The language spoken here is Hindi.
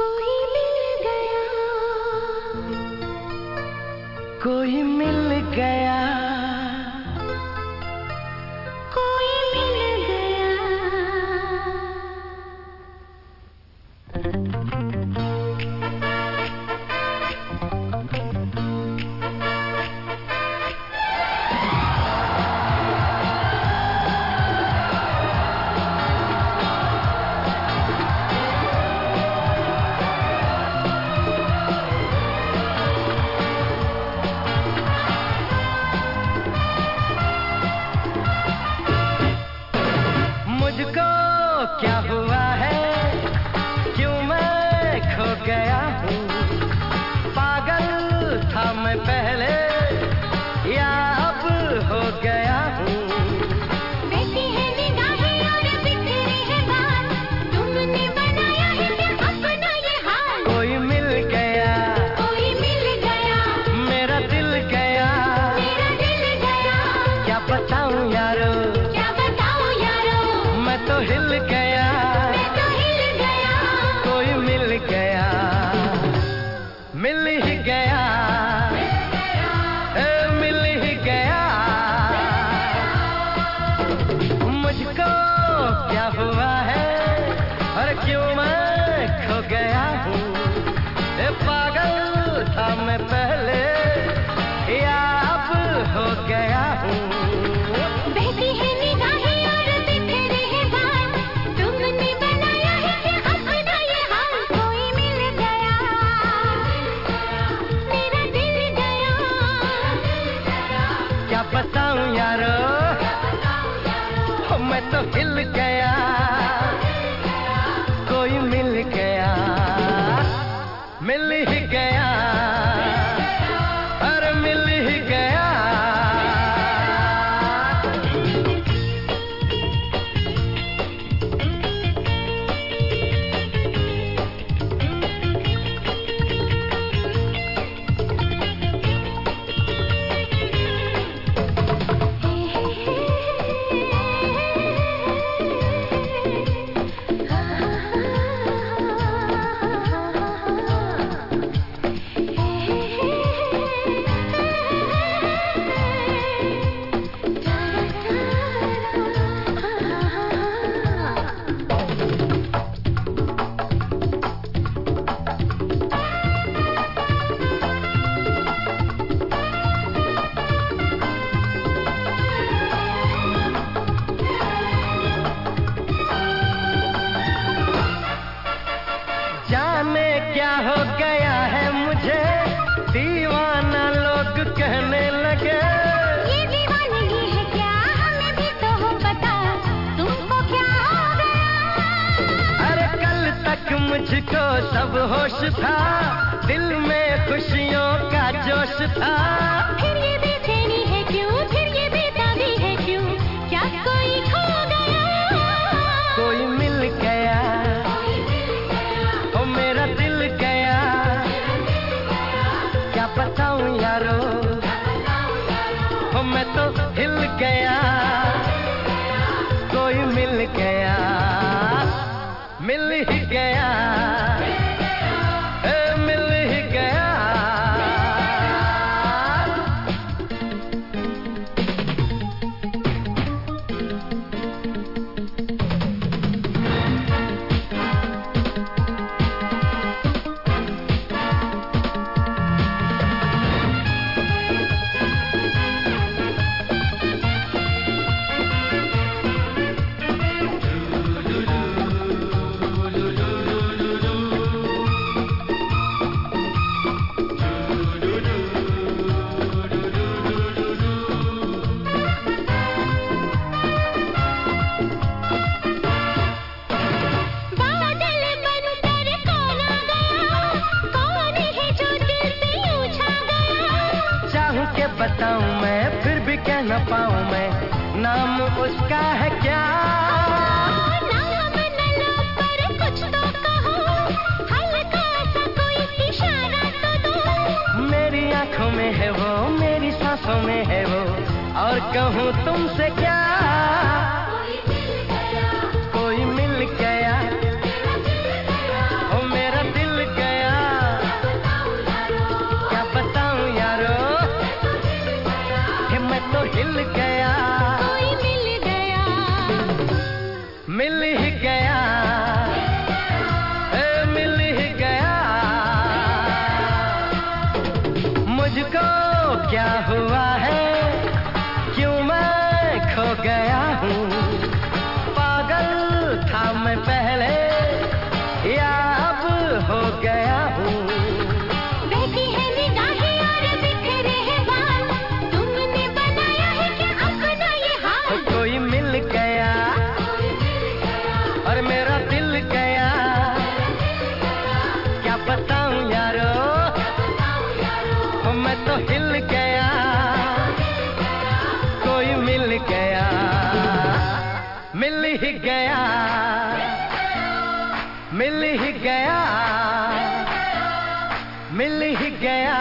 कोई मिल गया। कोई मिल क्या हुआ है? hill सब होश था दिल में खुशियों का जोश था। फिर ये बेचैनी है क्यों? फिर ये बेताबी है क्यों? क्या कोई खो गया? कोई मिल गया। ओ मेरा दिल गया। क्या बताऊँ यारो? ओ मैं तो हिल गया। कोई मिल गया। मिल ही बताऊँ मैं, फिर भी कह ना पाऊँ मैं। नाम उसका है क्या? आँखों में है वो, मेरी सांसों में है वो। और कहूँ तुमसे क्या? गया। मिल ही गया। मिल ही गया।